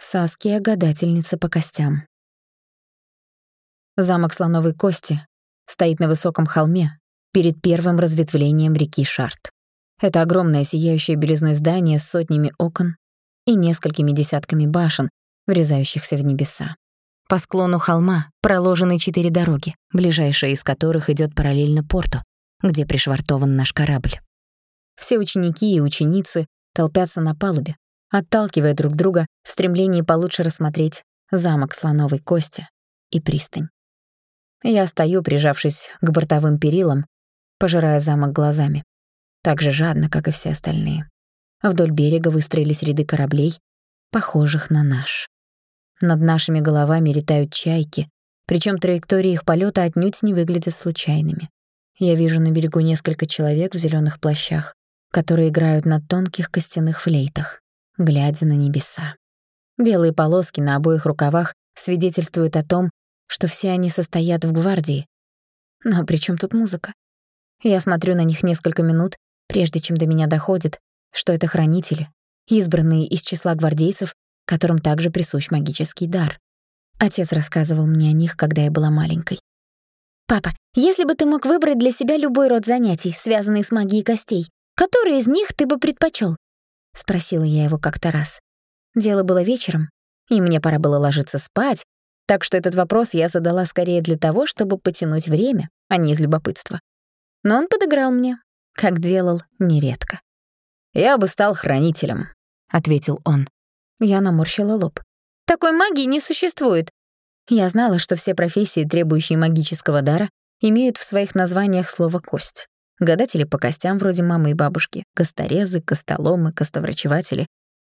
Саския — гадательница по костям. Замок Слоновой Кости стоит на высоком холме перед первым разветвлением реки Шарт. Это огромное сияющее белизной здание с сотнями окон и несколькими десятками башен, врезающихся в небеса. По склону холма проложены четыре дороги, ближайшая из которых идет параллельно порту, где пришвартован наш корабль. Все ученики и ученицы толпятся на палубе, отталкивая друг друга в стремлении получше рассмотреть замок слоновой кости и пристань. Я стою, прижавшись к бортовым перилам, пожирая замок глазами, так же жадно, как и все остальные. Вдоль берега выстроились ряды кораблей, похожих на наш. Над нашими головами летают чайки, причем траектории их полета отнюдь не выглядят случайными. Я вижу на берегу несколько человек в зеленых плащах, которые играют на тонких костяных флейтах глядя на небеса. Белые полоски на обоих рукавах свидетельствуют о том, что все они состоят в гвардии. Но при чем тут музыка? Я смотрю на них несколько минут, прежде чем до меня доходит, что это хранители, избранные из числа гвардейцев, которым также присущ магический дар. Отец рассказывал мне о них, когда я была маленькой. «Папа, если бы ты мог выбрать для себя любой род занятий, связанный с магией костей, который из них ты бы предпочел? — спросила я его как-то раз. Дело было вечером, и мне пора было ложиться спать, так что этот вопрос я задала скорее для того, чтобы потянуть время, а не из любопытства. Но он подыграл мне, как делал нередко. «Я бы стал хранителем», — ответил он. Я наморщила лоб. «Такой магии не существует». Я знала, что все профессии, требующие магического дара, имеют в своих названиях слово «кость» гадатели по костям вроде мамы и бабушки, косторезы, костоломы, костоврачеватели.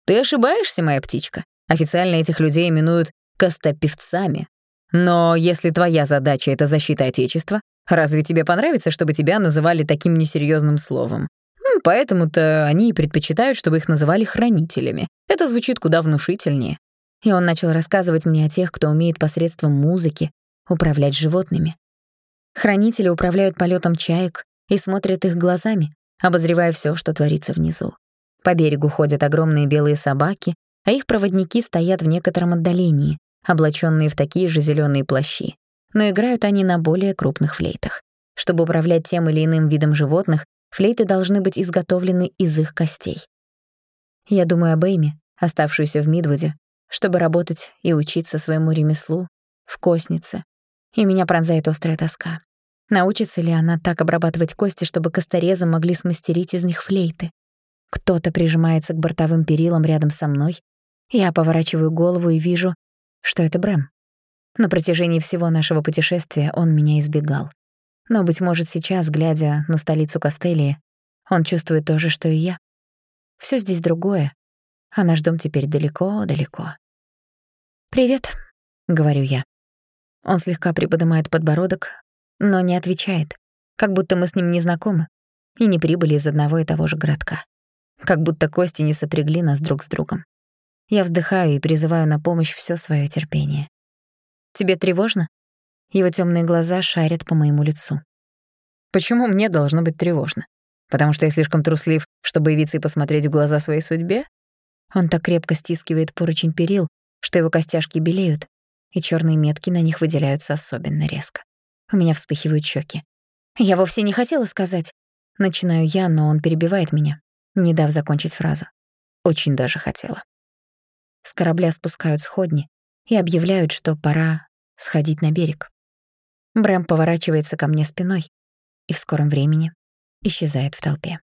Ты ошибаешься, моя птичка. Официально этих людей именуют костопевцами. Но если твоя задача — это защита Отечества, разве тебе понравится, чтобы тебя называли таким несерьезным словом? Поэтому-то они и предпочитают, чтобы их называли хранителями. Это звучит куда внушительнее. И он начал рассказывать мне о тех, кто умеет посредством музыки управлять животными. Хранители управляют полетом чаек, и смотрят их глазами, обозревая все, что творится внизу. По берегу ходят огромные белые собаки, а их проводники стоят в некотором отдалении, облаченные в такие же зеленые плащи. Но играют они на более крупных флейтах. Чтобы управлять тем или иным видом животных, флейты должны быть изготовлены из их костей. Я думаю об Эйме, оставшуюся в Мидвуде, чтобы работать и учиться своему ремеслу в костнице, и меня пронзает острая тоска. Научится ли она так обрабатывать кости, чтобы косторезы могли смастерить из них флейты? Кто-то прижимается к бортовым перилам рядом со мной. Я поворачиваю голову и вижу, что это Брэм. На протяжении всего нашего путешествия он меня избегал. Но, быть может, сейчас, глядя на столицу Костелии, он чувствует то же, что и я. Всё здесь другое, а наш дом теперь далеко-далеко. «Привет», — говорю я. Он слегка приподнимает подбородок, но не отвечает, как будто мы с ним не знакомы и не прибыли из одного и того же городка. Как будто кости не сопрягли нас друг с другом. Я вздыхаю и призываю на помощь все свое терпение. «Тебе тревожно?» Его темные глаза шарят по моему лицу. «Почему мне должно быть тревожно? Потому что я слишком труслив, чтобы явиться и посмотреть в глаза своей судьбе?» Он так крепко стискивает поручень перил, что его костяшки белеют, и черные метки на них выделяются особенно резко. У меня вспыхивают щеки. Я вовсе не хотела сказать. Начинаю я, но он перебивает меня, не дав закончить фразу. Очень даже хотела. С корабля спускают сходни и объявляют, что пора сходить на берег. Брэм поворачивается ко мне спиной и в скором времени исчезает в толпе.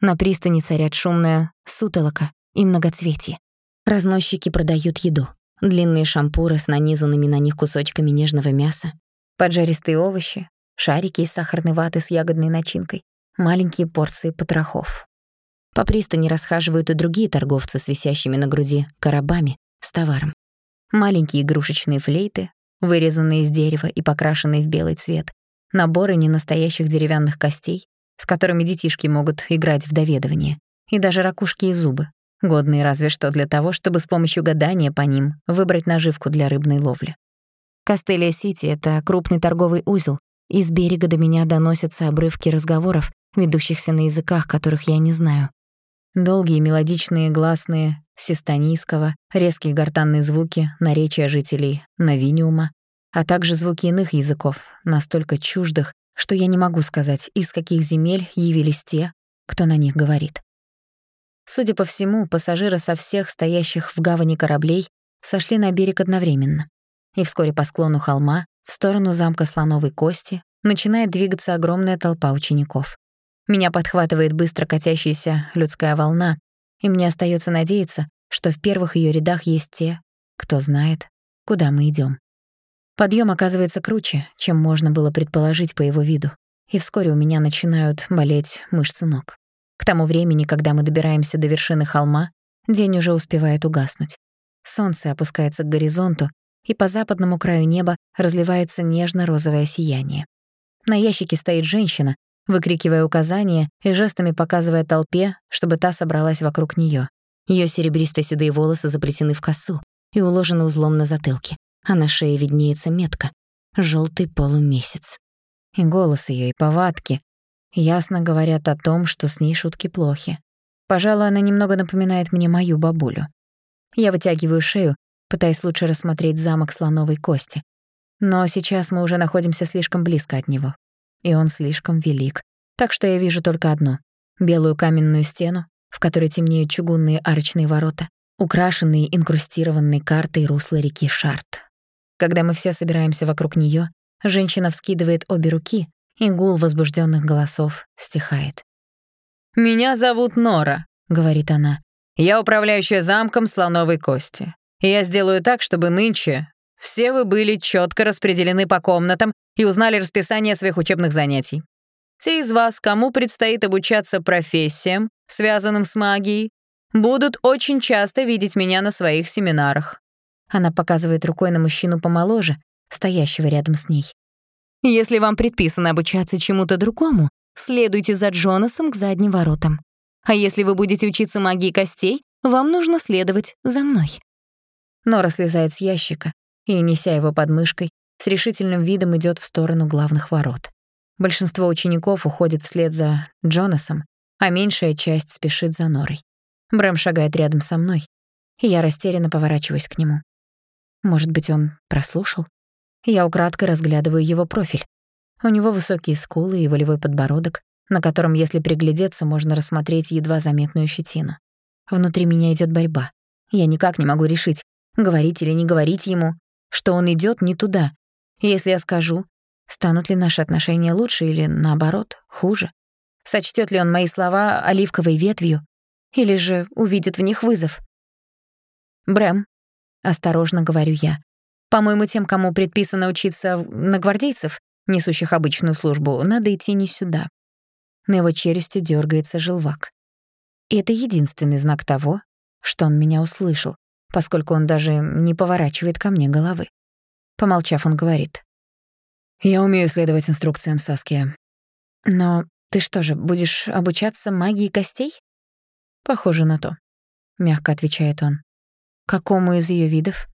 На пристани царят шумная сутолока и многоцветие. Разносчики продают еду. Длинные шампуры с нанизанными на них кусочками нежного мяса, поджаристые овощи, шарики из сахарной ваты с ягодной начинкой, маленькие порции потрохов. По пристани расхаживают и другие торговцы с висящими на груди коробами с товаром. Маленькие игрушечные флейты, вырезанные из дерева и покрашенные в белый цвет, наборы ненастоящих деревянных костей, с которыми детишки могут играть в доведывание, и даже ракушки и зубы, годные разве что для того, чтобы с помощью гадания по ним выбрать наживку для рыбной ловли. Кастелия-Сити — это крупный торговый узел, и с берега до меня доносятся обрывки разговоров, ведущихся на языках, которых я не знаю. Долгие мелодичные гласные систонийского, резкие гортанные звуки, наречия жителей Новиниума, а также звуки иных языков, настолько чуждых, что я не могу сказать, из каких земель явились те, кто на них говорит. Судя по всему, пассажиры со всех стоящих в гавани кораблей сошли на берег одновременно. И вскоре по склону холма, в сторону замка Слоновой Кости, начинает двигаться огромная толпа учеников. Меня подхватывает быстро катящаяся людская волна, и мне остается надеяться, что в первых ее рядах есть те, кто знает, куда мы идем. Подъем оказывается круче, чем можно было предположить по его виду, и вскоре у меня начинают болеть мышцы ног. К тому времени, когда мы добираемся до вершины холма, день уже успевает угаснуть. Солнце опускается к горизонту, и по западному краю неба разливается нежно-розовое сияние. На ящике стоит женщина, выкрикивая указания и жестами показывая толпе, чтобы та собралась вокруг неё. Её серебристо-седые волосы заплетены в косу и уложены узлом на затылке, а на шее виднеется метка — жёлтый полумесяц. И голос её, и повадки ясно говорят о том, что с ней шутки плохи. Пожалуй, она немного напоминает мне мою бабулю. Я вытягиваю шею, пытаясь лучше рассмотреть замок слоновой кости. Но сейчас мы уже находимся слишком близко от него и он слишком велик. Так что я вижу только одно — белую каменную стену, в которой темнеют чугунные арочные ворота, украшенные инкрустированной картой русла реки Шарт. Когда мы все собираемся вокруг неё, женщина вскидывает обе руки, и гул возбуждённых голосов стихает. «Меня зовут Нора», — говорит она. «Я управляющая замком слоновой кости. Я сделаю так, чтобы нынче все вы были четко распределены по комнатам и узнали расписание своих учебных занятий. Те из вас, кому предстоит обучаться профессиям, связанным с магией, будут очень часто видеть меня на своих семинарах. Она показывает рукой на мужчину помоложе, стоящего рядом с ней. Если вам предписано обучаться чему-то другому, следуйте за Джонасом к задним воротам. А если вы будете учиться магии костей, вам нужно следовать за мной. Нора слезает с ящика и, неся его под мышкой, с решительным видом идет в сторону главных ворот. Большинство учеников уходит вслед за Джонасом, а меньшая часть спешит за Норой. Брэм шагает рядом со мной, и я растерянно поворачиваюсь к нему. Может быть, он прослушал? Я украдкой разглядываю его профиль. У него высокие скулы и волевой подбородок, на котором, если приглядеться, можно рассмотреть едва заметную щетину. Внутри меня идет борьба. Я никак не могу решить, говорить или не говорить ему, что он идет не туда, если я скажу, станут ли наши отношения лучше или, наоборот, хуже? Сочтет ли он мои слова оливковой ветвью или же увидит в них вызов? «Брэм», — осторожно говорю я, «по-моему, тем, кому предписано учиться на гвардейцев, несущих обычную службу, надо идти не сюда». На его челюсти дергается желвак. И это единственный знак того, что он меня услышал, поскольку он даже не поворачивает ко мне головы. Помолчав, он говорит. «Я умею следовать инструкциям, Саския. Но ты что же, будешь обучаться магии костей?» «Похоже на то», — мягко отвечает он. «Какому из ее видов?»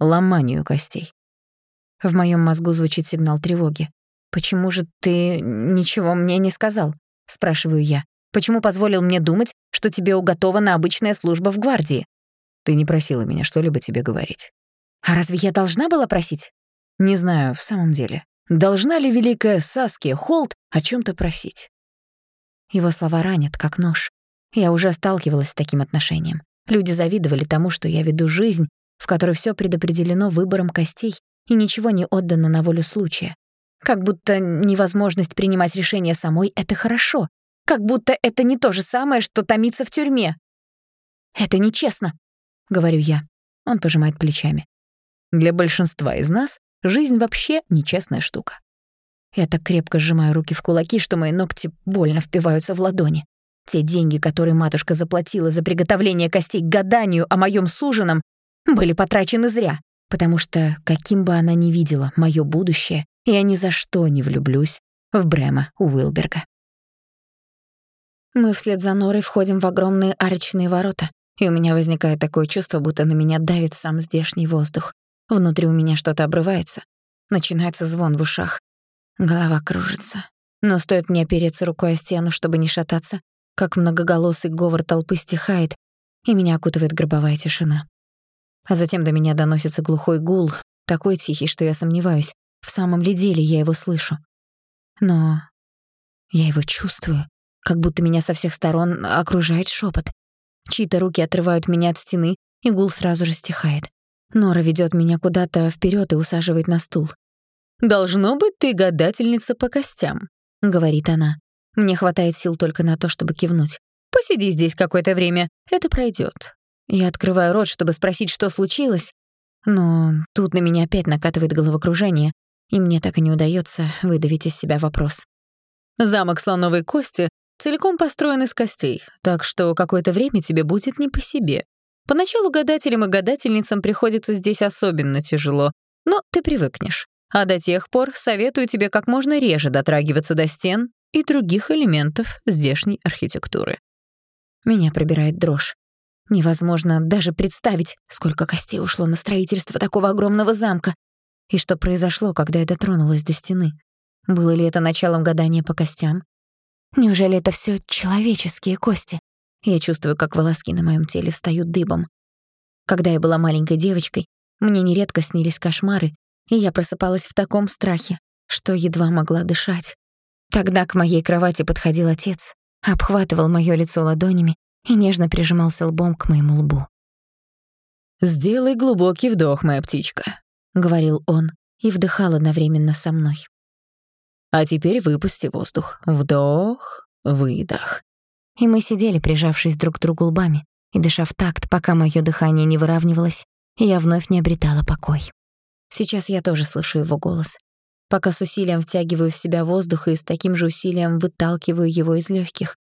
«Ломанию костей». В моем мозгу звучит сигнал тревоги. «Почему же ты ничего мне не сказал?» — спрашиваю я. «Почему позволил мне думать, что тебе уготована обычная служба в гвардии?» «Ты не просила меня что-либо тебе говорить». А разве я должна была просить? Не знаю, в самом деле. Должна ли великая Саския Холт о чем то просить? Его слова ранят, как нож. Я уже сталкивалась с таким отношением. Люди завидовали тому, что я веду жизнь, в которой все предопределено выбором костей и ничего не отдано на волю случая. Как будто невозможность принимать решения самой — это хорошо. Как будто это не то же самое, что томиться в тюрьме. «Это нечестно», — говорю я. Он пожимает плечами. Для большинства из нас жизнь вообще нечестная штука. Я так крепко сжимаю руки в кулаки, что мои ногти больно впиваются в ладони. Те деньги, которые матушка заплатила за приготовление костей к гаданию о моем суженом, были потрачены зря, потому что, каким бы она ни видела моё будущее, я ни за что не влюблюсь в Брэма Уилберга. Мы вслед за Норой входим в огромные арочные ворота, и у меня возникает такое чувство, будто на меня давит сам здешний воздух. Внутри у меня что-то обрывается. Начинается звон в ушах. Голова кружится. Но стоит мне опереться рукой о стену, чтобы не шататься, как многоголосый говор толпы стихает, и меня окутывает гробовая тишина. А затем до меня доносится глухой гул, такой тихий, что я сомневаюсь, в самом ли деле я его слышу. Но я его чувствую, как будто меня со всех сторон окружает шепот. Чьи-то руки отрывают меня от стены, и гул сразу же стихает. Нора ведет меня куда-то вперед и усаживает на стул. «Должно быть, ты гадательница по костям», — говорит она. Мне хватает сил только на то, чтобы кивнуть. «Посиди здесь какое-то время, это пройдет. Я открываю рот, чтобы спросить, что случилось, но тут на меня опять накатывает головокружение, и мне так и не удается выдавить из себя вопрос. Замок слоновой кости целиком построен из костей, так что какое-то время тебе будет не по себе. Поначалу гадателям и гадательницам приходится здесь особенно тяжело, но ты привыкнешь. А до тех пор советую тебе как можно реже дотрагиваться до стен и других элементов здешней архитектуры. Меня пробирает дрожь. Невозможно даже представить, сколько костей ушло на строительство такого огромного замка. И что произошло, когда я дотронулась до стены. Было ли это началом гадания по костям? Неужели это все человеческие кости? Я чувствую, как волоски на моем теле встают дыбом. Когда я была маленькой девочкой, мне нередко снились кошмары, и я просыпалась в таком страхе, что едва могла дышать. Тогда к моей кровати подходил отец, обхватывал моё лицо ладонями и нежно прижимался лбом к моему лбу. «Сделай глубокий вдох, моя птичка», — говорил он и вдыхал одновременно со мной. «А теперь выпусти воздух. Вдох, выдох». И мы сидели, прижавшись друг к другу лбами, и дыша в такт, пока моё дыхание не выравнивалось, и я вновь не обретала покой. Сейчас я тоже слышу его голос. Пока с усилием втягиваю в себя воздух и с таким же усилием выталкиваю его из лёгких,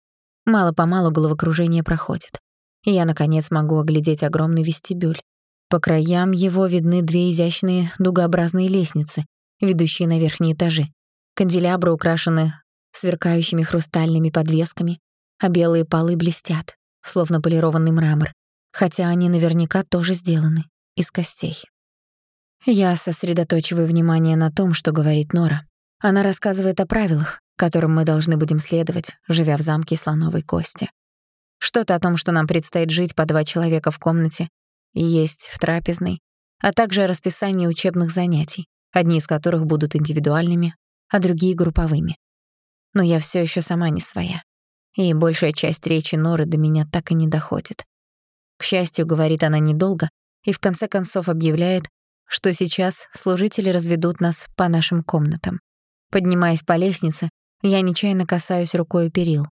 Мало-помалу головокружение проходит. И я, наконец, могу оглядеть огромный вестибюль. По краям его видны две изящные дугообразные лестницы, ведущие на верхние этажи. Канделябры украшены сверкающими хрустальными подвесками, а белые полы блестят, словно полированный мрамор, хотя они наверняка тоже сделаны из костей. Я сосредоточиваю внимание на том, что говорит Нора. Она рассказывает о правилах, которым мы должны будем следовать, живя в замке слоновой кости. Что-то о том, что нам предстоит жить по два человека в комнате есть в трапезной, а также о расписании учебных занятий, одни из которых будут индивидуальными, а другие — групповыми. Но я все еще сама не своя, и большая часть речи Норы до меня так и не доходит. К счастью, говорит она недолго и в конце концов объявляет, что сейчас служители разведут нас по нашим комнатам. Поднимаясь по лестнице, я нечаянно касаюсь рукой перил.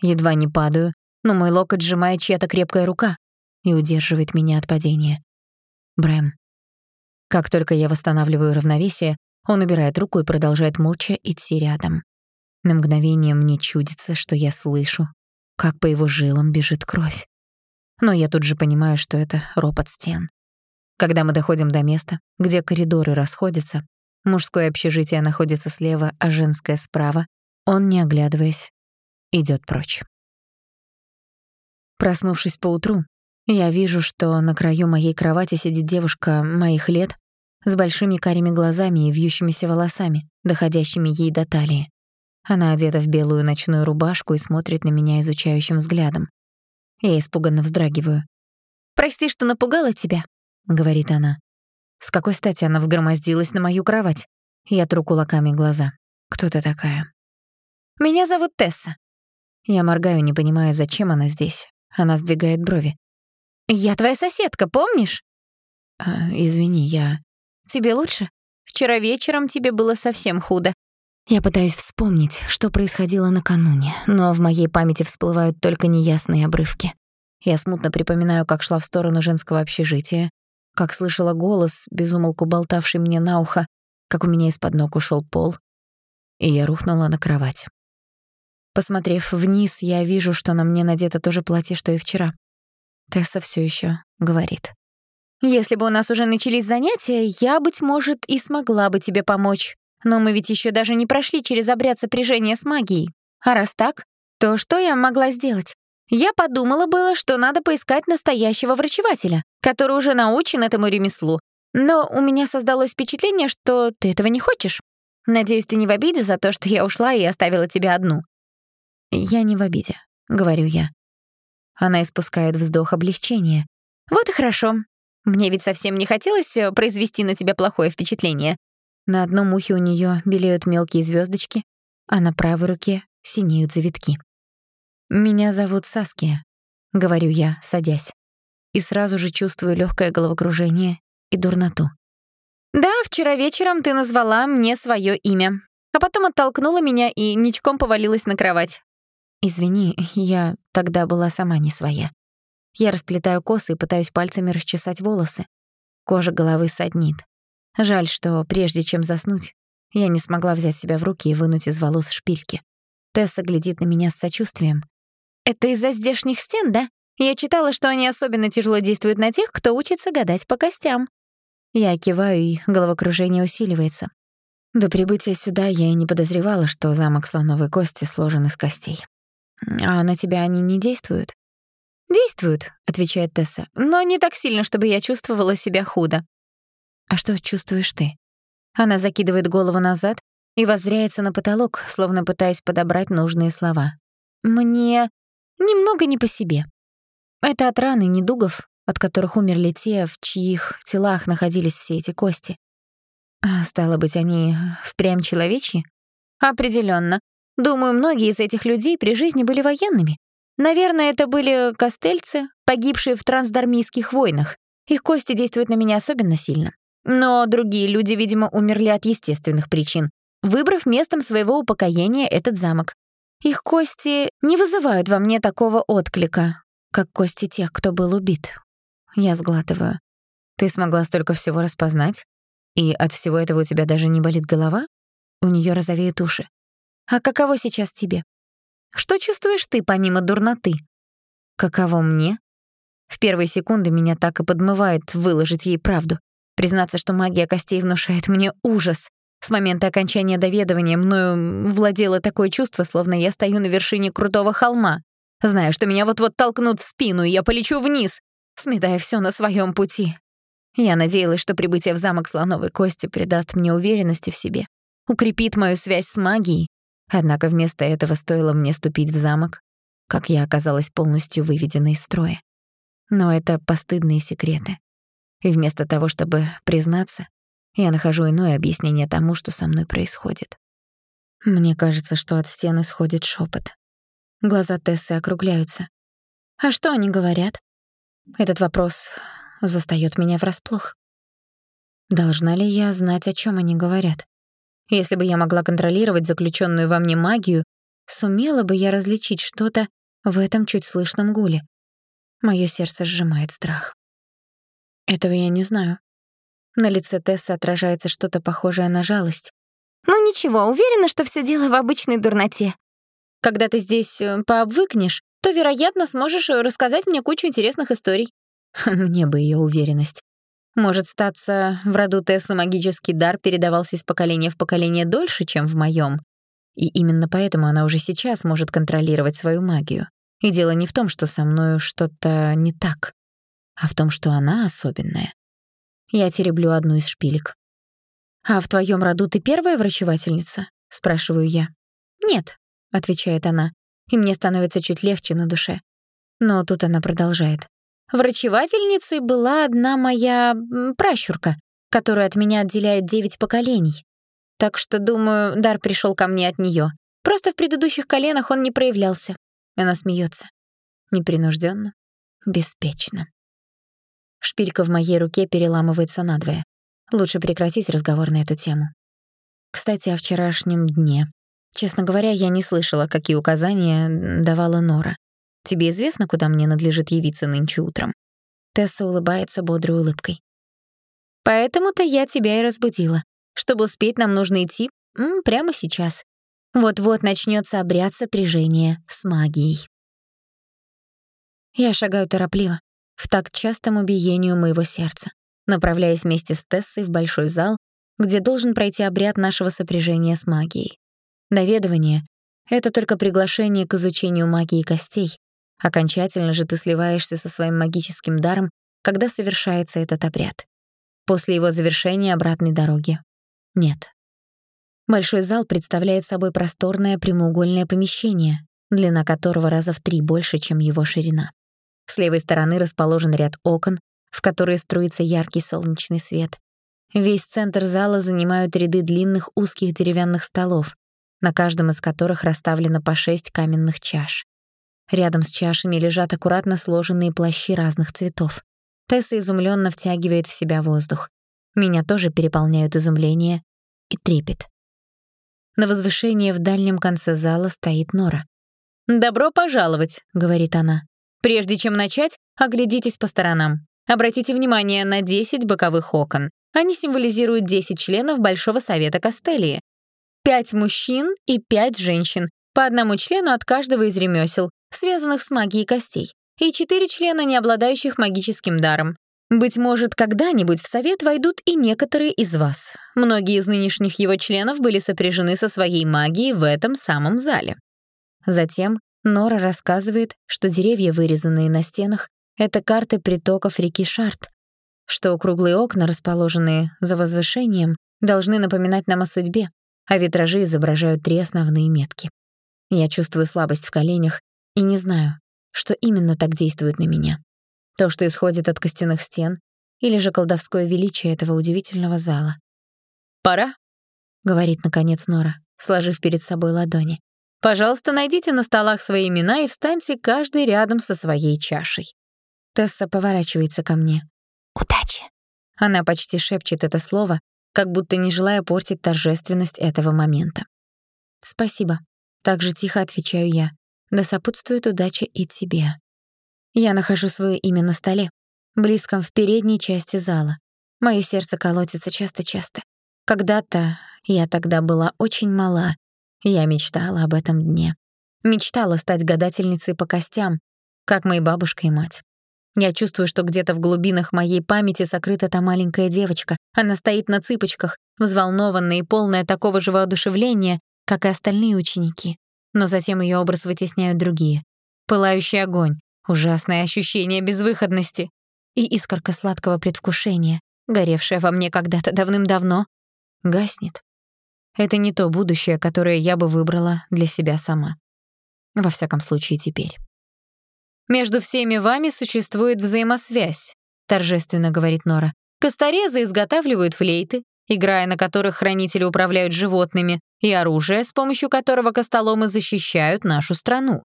Едва не падаю, но мой локоть сжимает чья-то крепкая рука и удерживает меня от падения. Брэм. Как только я восстанавливаю равновесие, он убирает руку и продолжает молча идти рядом. На мгновение мне чудится, что я слышу, как по его жилам бежит кровь. Но я тут же понимаю, что это ропот стен. Когда мы доходим до места, где коридоры расходятся, мужское общежитие находится слева, а женское — справа, он, не оглядываясь, идёт прочь. Проснувшись поутру, я вижу, что на краю моей кровати сидит девушка моих лет с большими карими глазами и вьющимися волосами, доходящими ей до талии. Она одета в белую ночную рубашку и смотрит на меня изучающим взглядом. Я испуганно вздрагиваю. «Прости, что напугала тебя», — говорит она. С какой стати она взгромоздилась на мою кровать? Я тру кулаками глаза. «Кто ты такая?» Меня зовут Тесса». Я моргаю, не понимая, зачем она здесь. Она сдвигает брови. «Я твоя соседка, помнишь?» а, «Извини, я...» «Тебе лучше? Вчера вечером тебе было совсем худо». Я пытаюсь вспомнить, что происходило накануне, но в моей памяти всплывают только неясные обрывки. Я смутно припоминаю, как шла в сторону женского общежития, как слышала голос, безумолку болтавший мне на ухо, как у меня из-под ног ушел пол, и я рухнула на кровать. Посмотрев вниз, я вижу, что на мне надето то же платье, что и вчера. Тесса все еще говорит. «Если бы у нас уже начались занятия, я, быть может, и смогла бы тебе помочь. Но мы ведь еще даже не прошли через обряд сопряжения с магией. А раз так, то что я могла сделать? Я подумала было, что надо поискать настоящего врачевателя, который уже научен этому ремеслу. Но у меня создалось впечатление, что ты этого не хочешь. Надеюсь, ты не в обиде за то, что я ушла и оставила тебя одну. Я не в обиде. — говорю я. Она испускает вздох облегчения. «Вот и хорошо. Мне ведь совсем не хотелось э, произвести на тебя плохое впечатление». На одном ухе у нее белеют мелкие звездочки, а на правой руке синеют завитки. «Меня зовут Саския», — говорю я, садясь. И сразу же чувствую легкое головокружение и дурноту. «Да, вчера вечером ты назвала мне свое имя, а потом оттолкнула меня и ничком повалилась на кровать. Извини, я тогда была сама не своя. Я расплетаю косы и пытаюсь пальцами расчесать волосы. Кожа головы саднит. Жаль, что прежде чем заснуть, я не смогла взять себя в руки и вынуть из волос шпильки. Тесса глядит на меня с сочувствием, это из-за здешних стен, да? Я читала, что они особенно тяжело действуют на тех, кто учится гадать по костям. Я киваю, и головокружение усиливается. До прибытия сюда я и не подозревала, что замок слоновой кости сложен из костей. А на тебя они не действуют? «Действуют», — отвечает Тесса, «но не так сильно, чтобы я чувствовала себя худо». «А что чувствуешь ты?» Она закидывает голову назад и воззряется на потолок, словно пытаясь подобрать нужные слова. «Мне Немного не по себе. Это от раны недугов, от которых умерли те, в чьих телах находились все эти кости. Стало быть, они впрямь человечьи? Определенно. Думаю, многие из этих людей при жизни были военными. Наверное, это были костельцы, погибшие в трансдармийских войнах. Их кости действуют на меня особенно сильно. Но другие люди, видимо, умерли от естественных причин, выбрав местом своего упокоения этот замок. Их кости не вызывают во мне такого отклика, как кости тех, кто был убит. Я сглатываю. Ты смогла столько всего распознать? И от всего этого у тебя даже не болит голова? У неё розовеют уши. А каково сейчас тебе? Что чувствуешь ты помимо дурноты? Каково мне? В первые секунды меня так и подмывает выложить ей правду. Признаться, что магия костей внушает мне ужас. С момента окончания доведывания мною владело такое чувство, словно я стою на вершине крутого холма. Знаю, что меня вот-вот толкнут в спину, и я полечу вниз, сметая все на своем пути. Я надеялась, что прибытие в замок Слоновой Кости придаст мне уверенности в себе, укрепит мою связь с магией. Однако вместо этого стоило мне ступить в замок, как я оказалась полностью выведена из строя. Но это постыдные секреты. И вместо того, чтобы признаться, я нахожу иное объяснение тому, что со мной происходит. Мне кажется, что от стены сходит шепот. Глаза Тессы округляются. А что они говорят? Этот вопрос застаёт меня врасплох. Должна ли я знать, о чем они говорят? Если бы я могла контролировать заключенную во мне магию, сумела бы я различить что-то в этом чуть слышном гуле. Моё сердце сжимает страх. Этого я не знаю. На лице Тессы отражается что-то похожее на жалость. «Ну ничего, уверена, что все дело в обычной дурноте. Когда ты здесь э, пообвыкнешь, то, вероятно, сможешь э, рассказать мне кучу интересных историй». Мне бы ее уверенность. Может, статься, в роду Тессы магический дар передавался из поколения в поколение дольше, чем в моем. И именно поэтому она уже сейчас может контролировать свою магию. И дело не в том, что со мною что-то не так, а в том, что она особенная. Я тереблю одну из шпилек. «А в твоем роду ты первая врачевательница?» — спрашиваю я. «Нет», — отвечает она, и мне становится чуть легче на душе. Но тут она продолжает. «Врачевательницей была одна моя пращурка, которую от меня отделяет девять поколений. Так что, думаю, дар пришел ко мне от нее. Просто в предыдущих коленах он не проявлялся». Она смеется. Непринужденно, беспечно. Шпилька в моей руке переламывается надвое. Лучше прекратить разговор на эту тему. Кстати, о вчерашнем дне. Честно говоря, я не слышала, какие указания давала Нора. Тебе известно, куда мне надлежит явиться нынче утром? Тесса улыбается бодрой улыбкой. Поэтому-то я тебя и разбудила. Чтобы успеть, нам нужно идти м, прямо сейчас. Вот-вот начнется обряд сопряжения с магией. Я шагаю торопливо в такт частому биению моего сердца, направляясь вместе с Тессой в большой зал, где должен пройти обряд нашего сопряжения с магией. Доведывание — это только приглашение к изучению магии костей. Окончательно же ты сливаешься со своим магическим даром, когда совершается этот обряд. После его завершения обратной дороги нет. Большой зал представляет собой просторное прямоугольное помещение, длина которого раза в три больше, чем его ширина. С левой стороны расположен ряд окон, в которые струится яркий солнечный свет. Весь центр зала занимают ряды длинных узких деревянных столов, на каждом из которых расставлено по шесть каменных чаш. Рядом с чашами лежат аккуратно сложенные плащи разных цветов. Тесса изумленно втягивает в себя воздух. Меня тоже переполняют изумление и трепет. На возвышении в дальнем конце зала стоит Нора. «Добро пожаловать», — говорит она. «Прежде чем начать, оглядитесь по сторонам. Обратите внимание на 10 боковых окон. Они символизируют 10 членов Большого Совета Кастелии. Пять мужчин и пять женщин, по одному члену от каждого из ремесел, связанных с магией костей, и четыре члена, не обладающих магическим даром. Быть может, когда-нибудь в совет войдут и некоторые из вас. Многие из нынешних его членов были сопряжены со своей магией в этом самом зале. Затем Нора рассказывает, что деревья, вырезанные на стенах, это карты притоков реки Шарт, что круглые окна, расположенные за возвышением, должны напоминать нам о судьбе, а витражи изображают три основные метки. Я чувствую слабость в коленях и не знаю, что именно так действует на меня. То, что исходит от костяных стен, или же колдовское величие этого удивительного зала. «Пора», — говорит наконец Нора, сложив перед собой ладони. «Пожалуйста, найдите на столах свои имена и встаньте каждый рядом со своей чашей». Тесса поворачивается ко мне. «Удачи!» Она почти шепчет это слово, как будто не желая портить торжественность этого момента. «Спасибо», — так же тихо отвечаю я. «Да сопутствует удача и тебе». Я нахожу свое имя на столе, близком в передней части зала. Моё сердце колотится часто-часто. Когда-то, я тогда была очень мала, я мечтала об этом дне. Мечтала стать гадательницей по костям, как мои бабушка и мать. Я чувствую, что где-то в глубинах моей памяти сокрыта та маленькая девочка. Она стоит на цыпочках, взволнованная и полная такого же воодушевления, как и остальные ученики. Но затем ее образ вытесняют другие. Пылающий огонь, ужасное ощущение безвыходности и искорка сладкого предвкушения, горевшая во мне когда-то давным-давно, гаснет. Это не то будущее, которое я бы выбрала для себя сама. Во всяком случае, теперь. «Между всеми вами существует взаимосвязь», — торжественно говорит Нора. «Косторезы изготавливают флейты, играя на которых хранители управляют животными, и оружие, с помощью которого костоломы защищают нашу страну.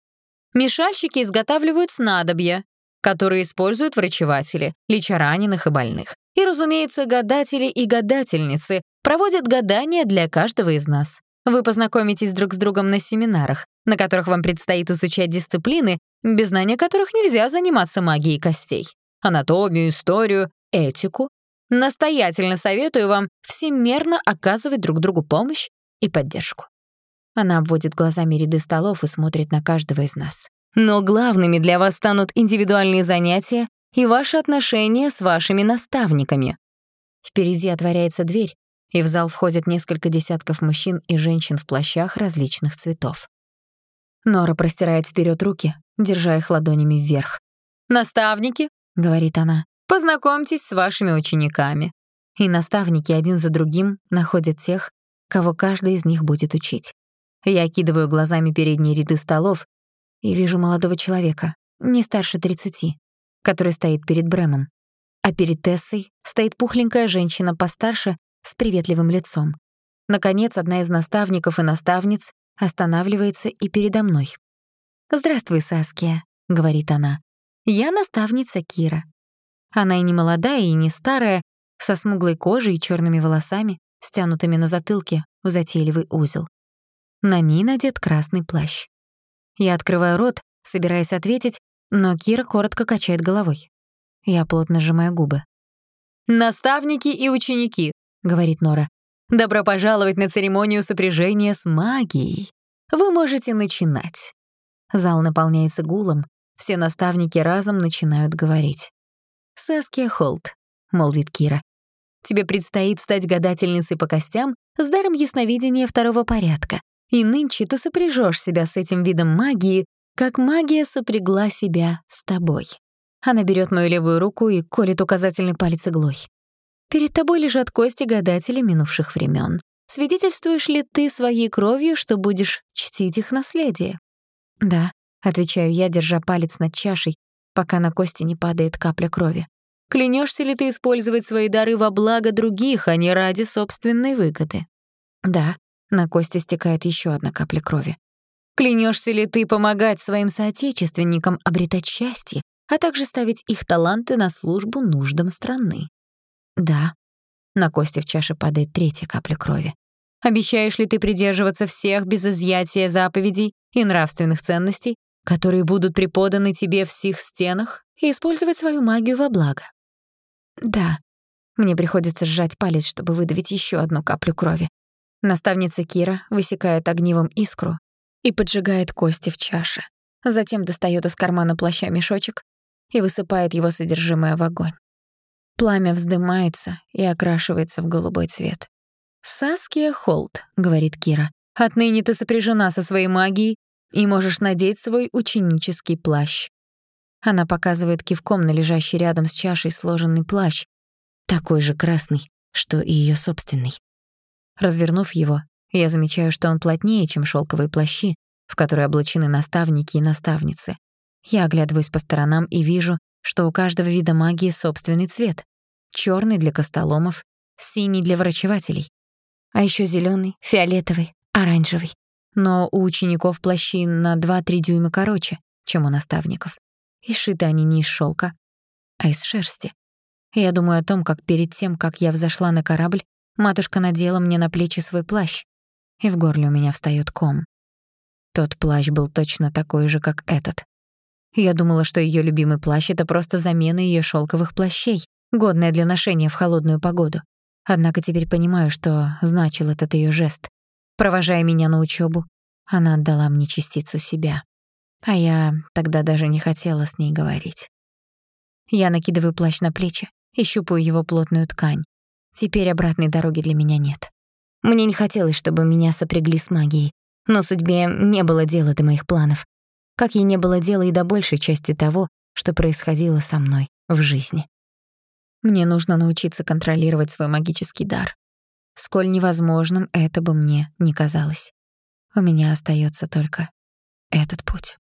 Мешальщики изготавливают снадобья, которые используют врачеватели, леча раненых и больных. И, разумеется, гадатели и гадательницы проводят гадания для каждого из нас. Вы познакомитесь друг с другом на семинарах, на которых вам предстоит изучать дисциплины, без знания которых нельзя заниматься магией костей. Анатомию, историю, этику. Настоятельно советую вам всемерно оказывать друг другу помощь и поддержку. Она обводит глазами ряды столов и смотрит на каждого из нас. Но главными для вас станут индивидуальные занятия и ваши отношения с вашими наставниками. Впереди отворяется дверь, и в зал входят несколько десятков мужчин и женщин в плащах различных цветов. Нора простирает вперед руки, держа их ладонями вверх. «Наставники», — говорит она, — «познакомьтесь с вашими учениками». И наставники один за другим находят тех, кого каждый из них будет учить. Я окидываю глазами передние ряды столов и вижу молодого человека, не старше 30, который стоит перед Брэмом. А перед Тессой стоит пухленькая женщина постарше с приветливым лицом. Наконец, одна из наставников и наставниц останавливается и передо мной. «Здравствуй, Саския», — говорит она. «Я наставница Кира». Она и не молодая, и не старая, со смуглой кожей и черными волосами, стянутыми на затылке в затейливый узел. На ней надет красный плащ. Я открываю рот, собираясь ответить, но Кира коротко качает головой. Я плотно сжимаю губы. «Наставники и ученики», — говорит Нора. «Добро пожаловать на церемонию сопряжения с магией. Вы можете начинать». Зал наполняется гулом, все наставники разом начинают говорить. «Саския Холт», — молвит Кира. «Тебе предстоит стать гадательницей по костям с даром ясновидения второго порядка, и нынче ты сопряжешь себя с этим видом магии, как магия сопрягла себя с тобой». Она берет мою левую руку и колет указательный палец иглой. Перед тобой лежат кости гадателей минувших времен. Свидетельствуешь ли ты своей кровью, что будешь чтить их наследие? «Да», — отвечаю я, держа палец над чашей, пока на кости не падает капля крови. Клянешься ли ты использовать свои дары во благо других, а не ради собственной выгоды? Да, на кости стекает еще одна капля крови. Клянешься ли ты помогать своим соотечественникам обретать счастье, а также ставить их таланты на службу нуждам страны? Да. На кости в чаше падает третья капля крови. Обещаешь ли ты придерживаться всех без изъятия заповедей и нравственных ценностей, которые будут преподаны тебе в сих стенах, и использовать свою магию во благо? Да. Мне приходится сжать палец, чтобы выдавить еще одну каплю крови. Наставница Кира высекает огнивом искру и поджигает кости в чаше. Затем достает из кармана плаща мешочек и высыпает его содержимое в огонь. Пламя вздымается и окрашивается в голубой цвет. «Саския Холт», — говорит Кира, — «отныне ты сопряжена со своей магией и можешь надеть свой ученический плащ. Она показывает кивком на лежащий рядом с чашей сложенный плащ, такой же красный, что и её собственный. Развернув его, я замечаю, что он плотнее, чем шёлковые плащи, в которые облачены наставники и наставницы. Я оглядываюсь по сторонам и вижу, что у каждого вида магии собственный цвет. чёрный для костоломов, синий для врачевателей, а ещё зелёный, фиолетовый, оранжевый. Но у учеников плащи на 2-3 дюйма короче, чем у наставников. И шиты они не из шелка, а из шерсти. Я думаю о том, как перед тем, как я взошла на корабль, матушка надела мне на плечи свой плащ, и в горле у меня встаёт ком. Тот плащ был точно такой же, как этот. Я думала, что её любимый плащ — это просто замена её шёлковых плащей, годная для ношения в холодную погоду. Однако теперь понимаю, что значил этот её жест. Провожая меня на учёбу, она отдала мне частицу себя. А я тогда даже не хотела с ней говорить. Я накидываю плащ на плечи и щупаю его плотную ткань. Теперь обратной дороги для меня нет. Мне не хотелось, чтобы меня сопрягли с магией, но судьбе не было дела до моих планов, как ей не было дела и до большей части того, что происходило со мной в жизни. Мне нужно научиться контролировать свой магический дар. Сколь невозможным это бы мне не казалось. У меня остаётся только этот путь.